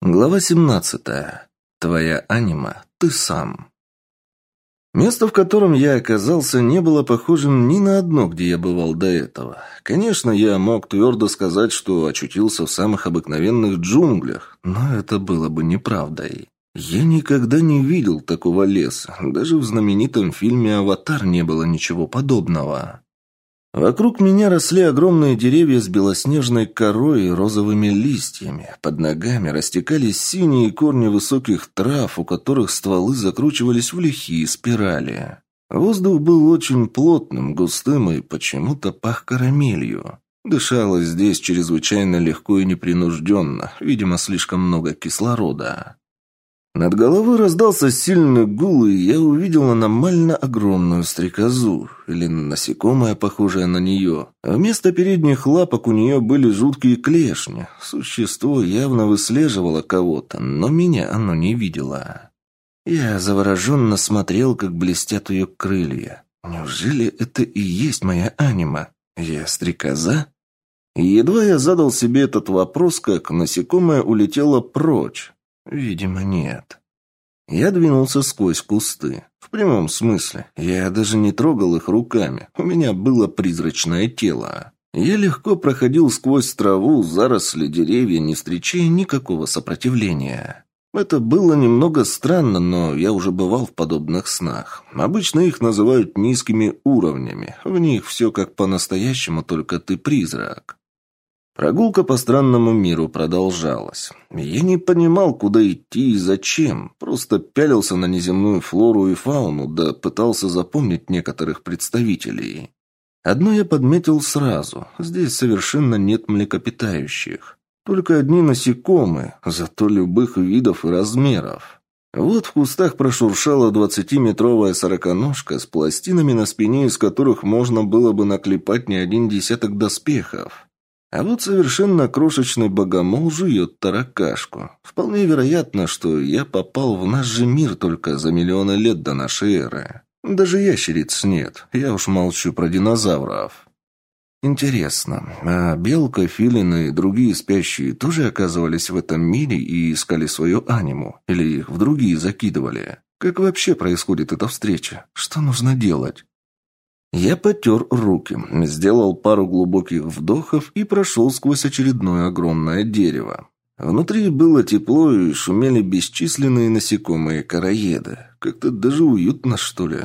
Глава 17. Твоя анима, ты сам. Место, в котором я оказался, не было похожим ни на одно, где я бывал до этого. Конечно, я мог твердо сказать, что очутился в самых обыкновенных джунглях, но это было бы неправдой. Я никогда не видел такого леса. Даже в знаменитом фильме «Аватар» не было ничего подобного. Вокруг меня росли огромные деревья с белоснежной корой и розовыми листьями. Под ногами растекались синие корни высоких трав, у которых стволы закручивались в лихие спирали. Воздух был очень плотным, густым и почему-то пах карамелью. Дышалось здесь чрезвычайно легко и непринужденно, видимо, слишком много кислорода. Над головой раздался сильный гул, и я увидел аномально огромную стрекозу, или насекомое, похожее на нее. Вместо передних лапок у нее были жуткие клешни. Существо явно выслеживало кого-то, но меня оно не видело. Я завороженно смотрел, как блестят ее крылья. Неужели это и есть моя анима? Я стрекоза? Едва я задал себе этот вопрос, как насекомое улетело прочь. Видимо, нет. Я двинулся сквозь кусты. В прямом смысле. Я даже не трогал их руками. У меня было призрачное тело. Я легко проходил сквозь траву, заросли, деревья, не встречая никакого сопротивления. Это было немного странно, но я уже бывал в подобных снах. Обычно их называют низкими уровнями. В них все как по-настоящему, только ты призрак. Прогулка по странному миру продолжалась. Я не понимал, куда идти и зачем. Просто пялился на неземную флору и фауну, да пытался запомнить некоторых представителей. Одно я подметил сразу. Здесь совершенно нет млекопитающих. Только одни насекомые, зато любых видов и размеров. Вот в кустах прошуршала двадцатиметровая сороконожка с пластинами на спине, из которых можно было бы наклепать не один десяток доспехов. А вот совершенно крошечный богомол жует таракашку. Вполне вероятно, что я попал в наш же мир только за миллионы лет до нашей эры. Даже ящериц нет, я уж молчу про динозавров. Интересно, а белка, филин и другие спящие тоже оказывались в этом мире и искали свою аниму? Или их в другие закидывали? Как вообще происходит эта встреча? Что нужно делать? Я потер руки, сделал пару глубоких вдохов и прошел сквозь очередное огромное дерево. Внутри было тепло и шумели бесчисленные насекомые-караеды. Как-то даже уютно, что ли.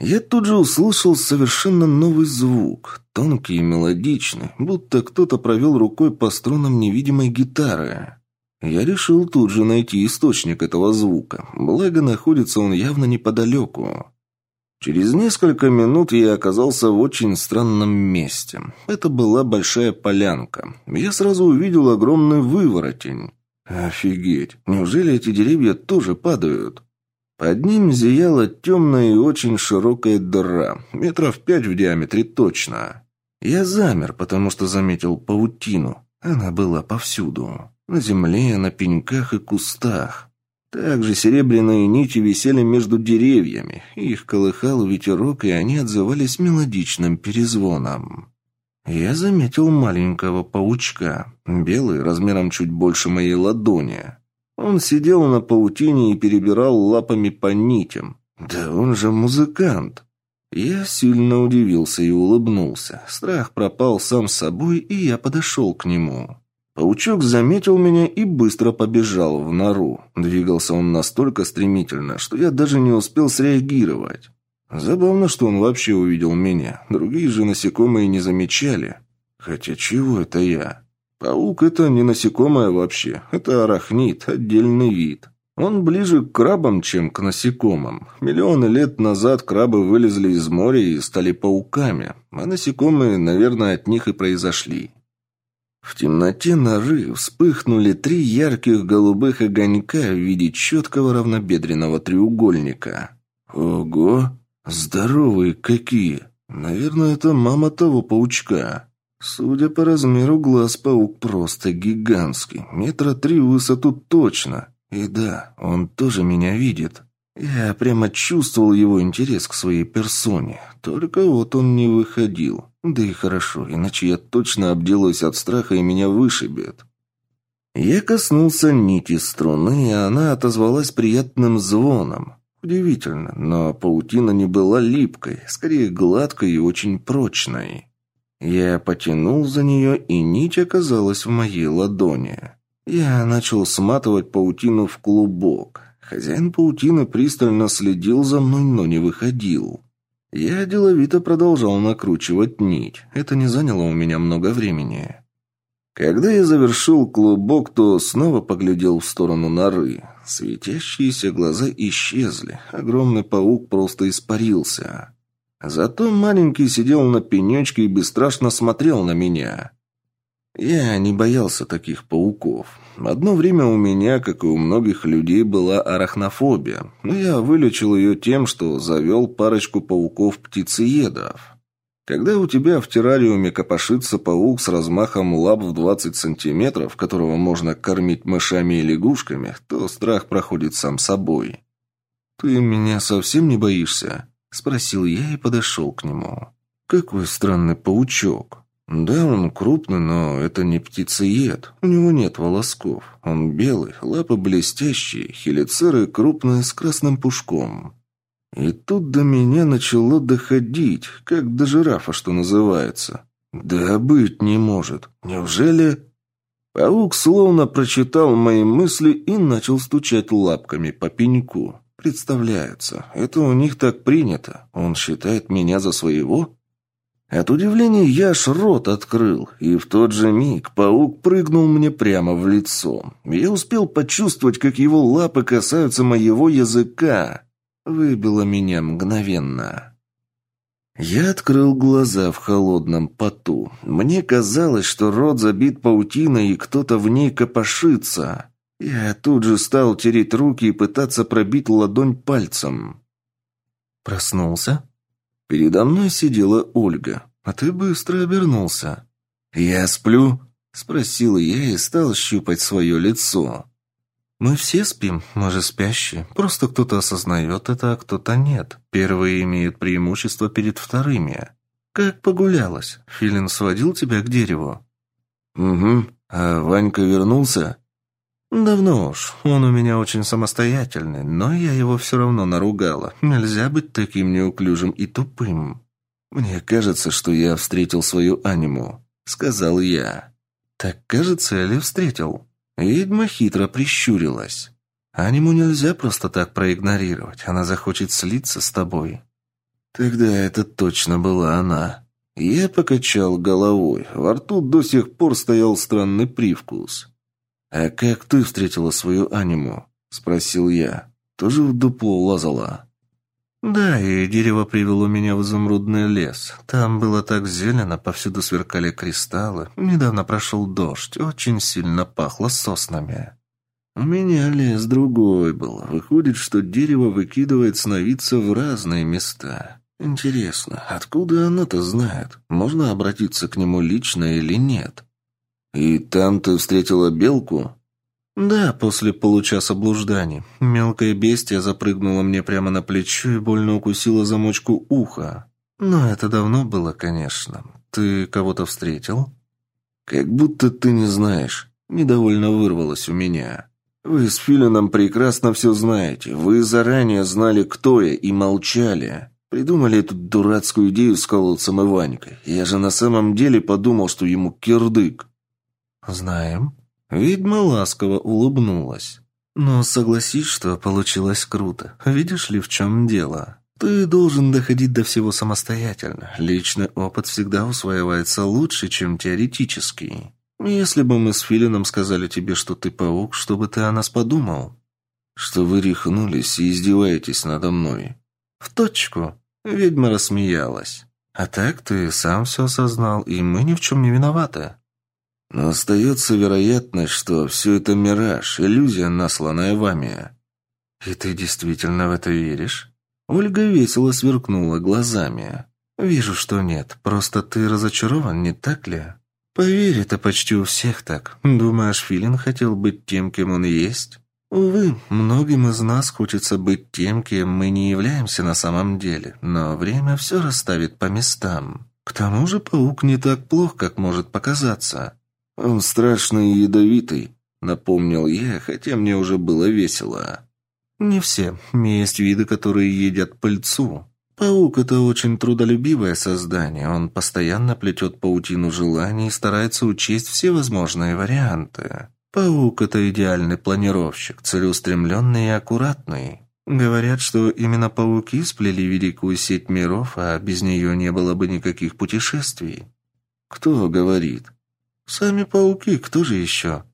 Я тут же услышал совершенно новый звук, тонкий и мелодичный, будто кто-то провел рукой по струнам невидимой гитары. Я решил тут же найти источник этого звука, благо находится он явно неподалеку. Через несколько минут я оказался в очень странном месте. Это была большая полянка. Я сразу увидел огромный выворотень. Офигеть, неужели эти деревья тоже падают? Под ним зияла темная и очень широкая дыра, метров пять в диаметре точно. Я замер, потому что заметил паутину. Она была повсюду. На земле, на пеньках и кустах. Также серебряные нити висели между деревьями. Их колыхал ветерок, и они отзывались мелодичным перезвоном. Я заметил маленького паучка, белый, размером чуть больше моей ладони. Он сидел на паутине и перебирал лапами по нитям. Да он же музыкант. Я сильно удивился и улыбнулся. Страх пропал сам собой, и я подошел к нему. Паучок заметил меня и быстро побежал в нору. Двигался он настолько стремительно, что я даже не успел среагировать. Забавно, что он вообще увидел меня. Другие же насекомые не замечали. Хотя чего это я? Паук – это не насекомое вообще. Это арахнит, отдельный вид. Он ближе к крабам, чем к насекомым. Миллионы лет назад крабы вылезли из моря и стали пауками, а насекомые, наверное, от них и произошли. В темноте норы вспыхнули три ярких голубых огонька в виде четкого равнобедренного треугольника. Ого! Здоровые какие! Наверное, это мама того паучка. Судя по размеру глаз, паук просто гигантский. Метра три в высоту точно. И да, он тоже меня видит. Я прямо чувствовал его интерес к своей персоне. Только вот он не выходил. Да и хорошо, иначе я точно обделаюсь от страха и меня вышибет. Я коснулся нити струны, и она отозвалась приятным звоном. Удивительно, но паутина не была липкой, скорее гладкой и очень прочной. Я потянул за нее, и нить оказалась в моей ладони. Я начал сматывать паутину в клубок. Хозяин паутины пристально следил за мной, но не выходил. Я деловито продолжал накручивать нить. Это не заняло у меня много времени. Когда я завершил клубок, то снова поглядел в сторону норы. Светящиеся глаза исчезли. Огромный паук просто испарился. Зато маленький сидел на пенечке и бесстрашно смотрел на меня. Я не боялся таких пауков. Одно время у меня, как и у многих людей, была арахнофобия, но я вылечил ее тем, что завел парочку пауков-птицеедов. Когда у тебя в террариуме копошится паук с размахом лап в 20 сантиметров, которого можно кормить мышами и лягушками, то страх проходит сам собой. «Ты меня совсем не боишься?» – спросил я и подошел к нему. «Какой странный паучок. Да, он крупный, но это не птицеед. У него нет волосков. Он белый, лапы блестящие, хелицеры крупные с красным пушком». И тут до меня начало доходить, как до жирафа, что называется. Да быть не может. Неужели... Паук словно прочитал мои мысли и начал стучать лапками по пеньку. Представляется, это у них так принято. Он считает меня за своего? От удивления я аж рот открыл, и в тот же миг паук прыгнул мне прямо в лицо. Я успел почувствовать, как его лапы касаются моего языка. Выбило меня мгновенно. Я открыл глаза в холодном поту. Мне казалось, что рот забит паутиной, и кто-то в ней копошится. Я тут же стал тереть руки и пытаться пробить ладонь пальцем. Проснулся? Передо мной сидела Ольга. А ты быстро обернулся. «Я сплю?» – спросил я и стал щупать свое лицо. Мы все спим, мы же спящие. Просто кто-то осознает это, а кто-то нет. Первые имеют преимущество перед вторыми. Как погулялась? Филин сводил тебя к дереву? Угу. А Ванька вернулся? Давно уж. Он у меня очень самостоятельный, но я его все равно наругала. Нельзя быть таким неуклюжим и тупым. Мне кажется, что я встретил свою аниму, сказал я. Так кажется, или встретил? Ведьма хитро прищурилась. «Аниму нельзя просто так проигнорировать. Она захочет слиться с тобой». Тогда это точно была она. Я покачал головой. Во рту до сих пор стоял странный привкус. «А как ты встретила свою аниму?» — спросил я. «Тоже в дупло лазала?» «Да, и дерево привело меня в изумрудный лес. Там было так зелено, повсюду сверкали кристаллы. Недавно прошел дождь, очень сильно пахло соснами». «У меня лес другой был. Выходит, что дерево выкидывает сновидца в разные места. Интересно, откуда оно-то знает? Можно обратиться к нему лично или нет?» «И там ты встретила белку?» «Да, после получаса блужданий. Мелкое бестия запрыгнуло мне прямо на плечо и больно укусило замочку уха. Но это давно было, конечно. Ты кого-то встретил?» «Как будто ты не знаешь». Недовольно вырвалось у меня. «Вы с Филином прекрасно все знаете. Вы заранее знали, кто я, и молчали. Придумали эту дурацкую идею с колодцем и Ванькой. Я же на самом деле подумал, что ему кирдык». «Знаем», Ведьма ласково улыбнулась. «Но согласись, что получилось круто. Видишь ли, в чем дело? Ты должен доходить до всего самостоятельно. Личный опыт всегда усваивается лучше, чем теоретический. Если бы мы с Филином сказали тебе, что ты паук, что бы ты о нас подумал?» «Что вы рехнулись и издеваетесь надо мной». «В точку». Ведьма рассмеялась. «А так ты сам все осознал, и мы ни в чем не виноваты». Но остается вероятность, что все это мираж, иллюзия, насланная вами. И ты действительно в это веришь? Ольга весело сверкнула глазами. Вижу, что нет. Просто ты разочарован, не так ли? Поверь, это почти у всех так. Думаешь, Филин хотел быть тем, кем он есть? Увы, многим из нас хочется быть тем, кем мы не являемся на самом деле, но время все расставит по местам. К тому же паук не так плох, как может показаться. «Он страшный и ядовитый», — напомнил я, хотя мне уже было весело. «Не все. Есть виды, которые едят пыльцу. Паук – это очень трудолюбивое создание. Он постоянно плетет паутину желаний и старается учесть все возможные варианты. Паук – это идеальный планировщик, целеустремленный и аккуратный. Говорят, что именно пауки сплели великую сеть миров, а без нее не было бы никаких путешествий. Кто говорит? Сами пауки, кто же еще?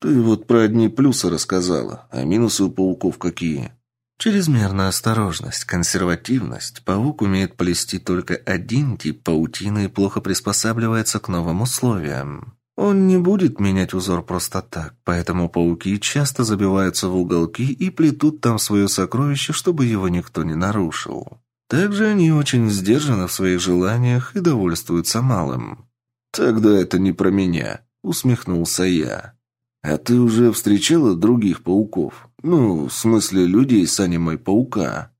Ты вот про одни плюсы рассказала, а минусы у пауков какие? Чрезмерная осторожность, консервативность. Паук умеет плести только один тип паутины и плохо приспосабливается к новым условиям. Он не будет менять узор просто так, поэтому пауки часто забиваются в уголки и плетут там свое сокровище, чтобы его никто не нарушил. Также они очень сдержаны в своих желаниях и довольствуются малым. «Тогда это не про меня», — усмехнулся я. «А ты уже встречала других пауков? Ну, в смысле людей с анимой паука?»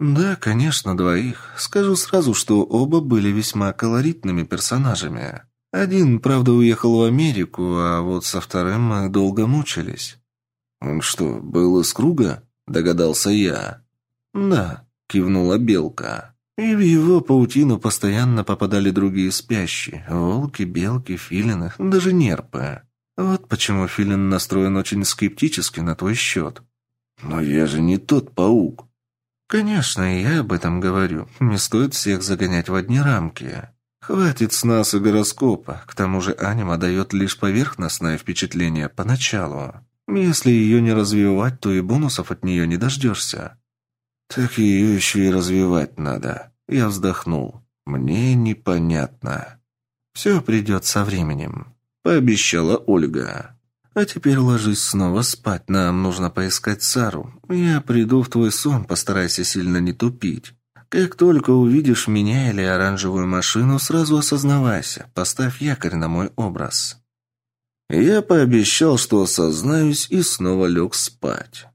«Да, конечно, двоих. Скажу сразу, что оба были весьма колоритными персонажами. Один, правда, уехал в Америку, а вот со вторым мы долго мучились». «Он что, был из круга?» – догадался я. «Да», – кивнула Белка. И в его паутину постоянно попадали другие спящие – волки, белки, филины, даже нерпы. Вот почему Филин настроен очень скептически на твой счет. Но я же не тот паук. Конечно, я об этом говорю. Не стоит всех загонять в одни рамки. Хватит с нас и гороскопа. К тому же анима дает лишь поверхностное впечатление поначалу. Если ее не развивать, то и бонусов от нее не дождешься. Так ее еще и развивать надо. Я вздохнул. Мне непонятно. Все придет со временем пообещала Ольга. «А теперь ложись снова спать, нам нужно поискать Сару. Я приду в твой сон, постарайся сильно не тупить. Как только увидишь меня или оранжевую машину, сразу осознавайся, поставь якорь на мой образ». Я пообещал, что осознаюсь, и снова лег спать.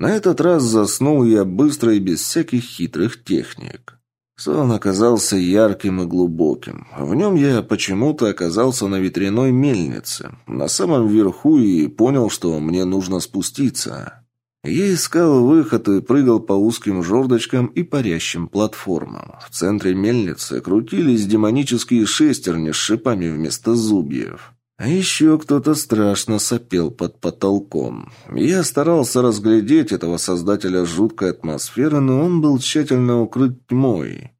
На этот раз заснул я быстро и без всяких хитрых техник. Сон оказался ярким и глубоким. В нем я почему-то оказался на ветряной мельнице, на самом верху и понял, что мне нужно спуститься. Я искал выход и прыгал по узким жердочкам и парящим платформам. В центре мельницы крутились демонические шестерни с шипами вместо зубьев. А еще кто-то страшно сопел под потолком. Я старался разглядеть этого создателя жуткой атмосферы, но он был тщательно укрыт тьмой.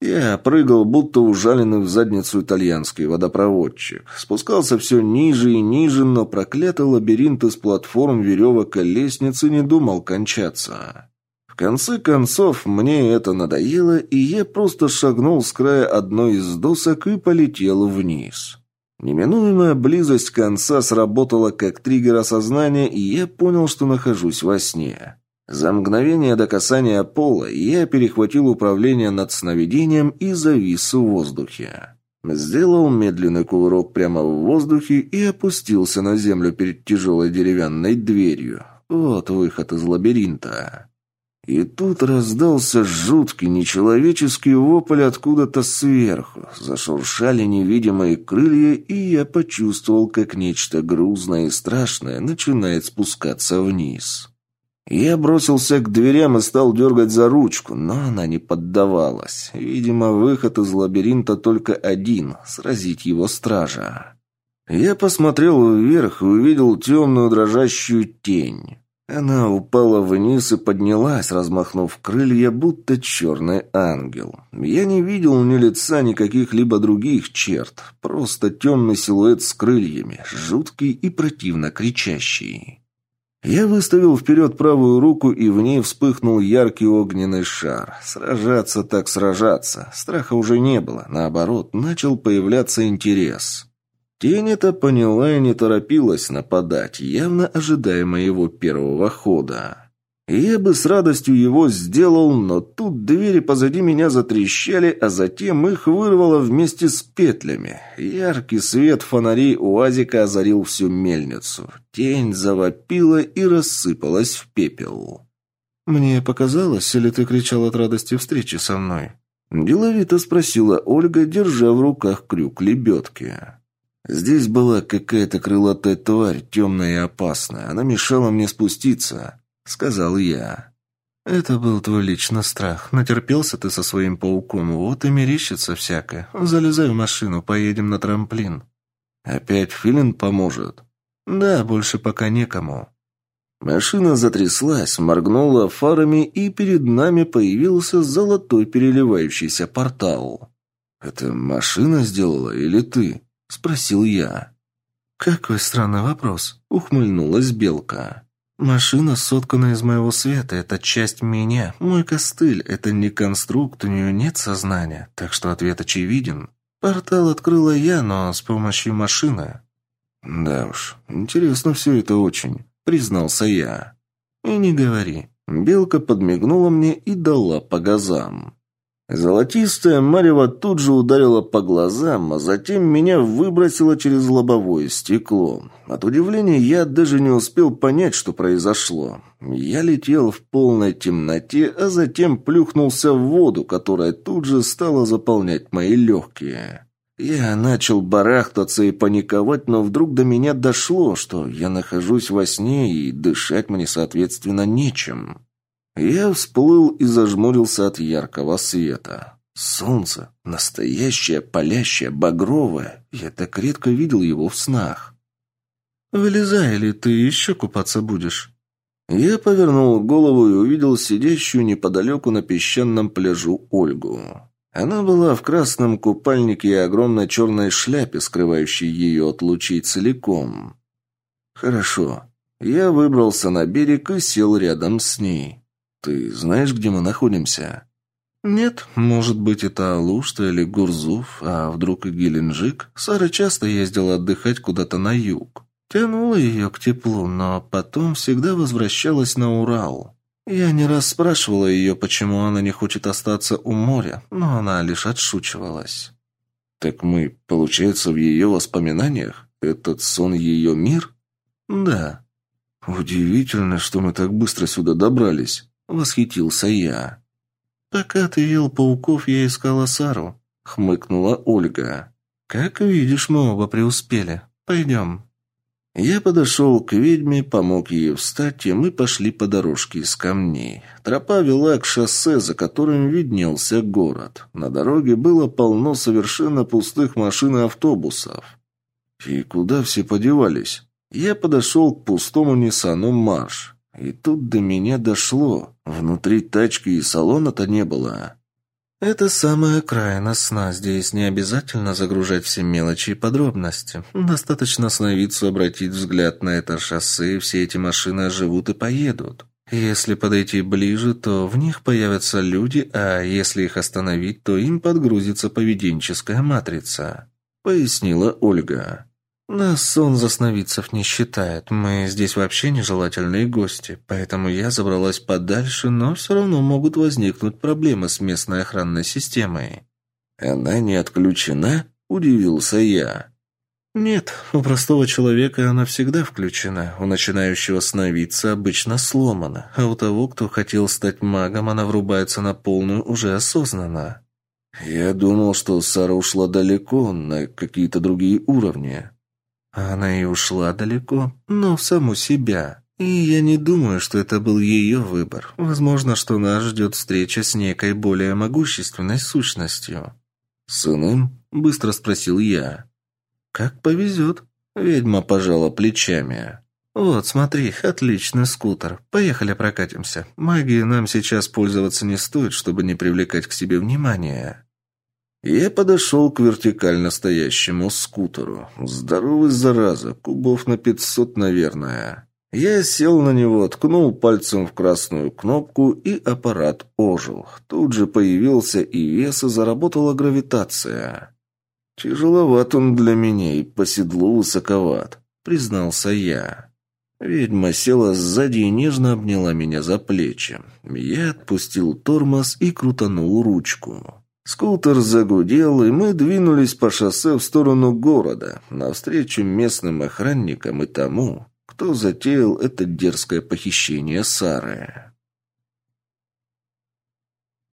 Я прыгал, будто ужаленный в задницу итальянский водопроводчик. Спускался все ниже и ниже, но проклятый лабиринт из платформ, веревок и лестницы не думал кончаться. В конце концов, мне это надоело, и я просто шагнул с края одной из досок и полетел вниз. Неминуемая близость конца сработала как триггер осознания, и я понял, что нахожусь во сне. За мгновение до касания пола я перехватил управление над сновидением и завис в воздухе. Сделал медленный кувырок прямо в воздухе и опустился на землю перед тяжелой деревянной дверью. Вот выход из лабиринта. И тут раздался жуткий нечеловеческий вопль откуда-то сверху. Зашуршали невидимые крылья, и я почувствовал, как нечто грузное и страшное начинает спускаться вниз. Я бросился к дверям и стал дергать за ручку, но она не поддавалась. Видимо, выход из лабиринта только один — сразить его стража. Я посмотрел вверх и увидел темную дрожащую тень. Она упала вниз и поднялась, размахнув крылья, будто черный ангел. Я не видел ни лица, ни каких-либо других черт. Просто темный силуэт с крыльями, жуткий и противно кричащий. Я выставил вперед правую руку, и в ней вспыхнул яркий огненный шар. Сражаться так сражаться. Страха уже не было. Наоборот, начал появляться интерес. Тень это поняла и не торопилась нападать, явно ожидая моего первого хода. Я бы с радостью его сделал, но тут двери позади меня затрещали, а затем их вырвало вместе с петлями. Яркий свет фонарей УАЗика озарил всю мельницу. Тень завопила и рассыпалась в пепел. «Мне показалось, или ты кричал от радости встречи со мной?» Деловито спросила Ольга, держа в руках крюк лебедки. Здесь была какая-то крылатая тварь, темная и опасная. Она мешала мне спуститься», — сказал я. «Это был твой личный страх. Натерпелся ты со своим пауком, вот и мерещится всякое. Залезай в машину, поедем на трамплин». «Опять Филин поможет?» «Да, больше пока некому». Машина затряслась, моргнула фарами, и перед нами появился золотой переливающийся портал. «Это машина сделала или ты?» – спросил я. «Какой странный вопрос», – ухмыльнулась Белка. «Машина соткана из моего света, это часть меня, мой костыль, это не конструкт, у нее нет сознания, так что ответ очевиден. Портал открыла я, но с помощью машины». «Да уж, интересно все это очень», — признался я. «И не говори». Белка подмигнула мне и дала по газам. Золотистая марево тут же ударила по глазам, а затем меня выбросило через лобовое стекло. От удивления я даже не успел понять, что произошло. Я летел в полной темноте, а затем плюхнулся в воду, которая тут же стала заполнять мои легкие. Я начал барахтаться и паниковать, но вдруг до меня дошло, что я нахожусь во сне и дышать мне, соответственно, нечем. Я всплыл и зажмурился от яркого света. Солнце, настоящее, палящее, багровое. Я так редко видел его в снах. «Вылезай, или ты еще купаться будешь?» Я повернул голову и увидел сидящую неподалеку на песчаном пляжу Ольгу. Она была в красном купальнике и огромной черной шляпе, скрывающей ее от лучей целиком. «Хорошо». Я выбрался на берег и сел рядом с ней. «Ты знаешь, где мы находимся?» «Нет, может быть, это Алушта или Гурзуф, а вдруг и Геленджик. Сара часто ездила отдыхать куда-то на юг. Тянула ее к теплу, но потом всегда возвращалась на Урал. Я не раз спрашивала ее, почему она не хочет остаться у моря, но она лишь отшучивалась». «Так мы, получается, в ее воспоминаниях? Этот сон ее мир?» «Да». «Удивительно, что мы так быстро сюда добрались». — восхитился я. «Пока ты ел пауков, я искала Сару», — хмыкнула Ольга. «Как видишь, мы оба преуспели. Пойдем». Я подошел к ведьме, помог ей встать, и мы пошли по дорожке из камней. Тропа вела к шоссе, за которым виднелся город. На дороге было полно совершенно пустых машин и автобусов. И куда все подевались? Я подошел к пустому Ниссану Марш. И тут до меня дошло. Внутри тачки и салона-то не было. Это самая окраина сна. Здесь не обязательно загружать все мелочи и подробности. Достаточно остановиться, обратить взгляд на это шоссе, и все эти машины оживут и поедут. Если подойти ближе, то в них появятся люди, а если их остановить, то им подгрузится поведенческая матрица», — пояснила Ольга. Нас сон засновицев не считает. Мы здесь вообще нежелательные гости, поэтому я забралась подальше, но все равно могут возникнуть проблемы с местной охранной системой. Она не отключена? Удивился я. Нет, у простого человека она всегда включена. У начинающего сновидца обычно сломана, а у того, кто хотел стать магом, она врубается на полную уже осознанно. Я думал, что Сара ушла далеко, на какие-то другие уровни. Она и ушла далеко, но в саму себя. И я не думаю, что это был ее выбор. Возможно, что нас ждет встреча с некой более могущественной сущностью. «С иным?» – быстро спросил я. «Как повезет». Ведьма пожала плечами. «Вот, смотри, отличный скутер. Поехали прокатимся. Магией нам сейчас пользоваться не стоит, чтобы не привлекать к себе внимания». Я подошел к вертикально стоящему скутеру. Здоровый зараза, кубов на пятьсот, наверное. Я сел на него, ткнул пальцем в красную кнопку, и аппарат ожил. Тут же появился и вес, и заработала гравитация. «Тяжеловат он для меня и по седлу высоковат», — признался я. Ведьма села сзади и нежно обняла меня за плечи. Я отпустил тормоз и крутанул ручку. Скутер загудел, и мы двинулись по шоссе в сторону города, навстречу местным охранникам и тому, кто затеял это дерзкое похищение Сары.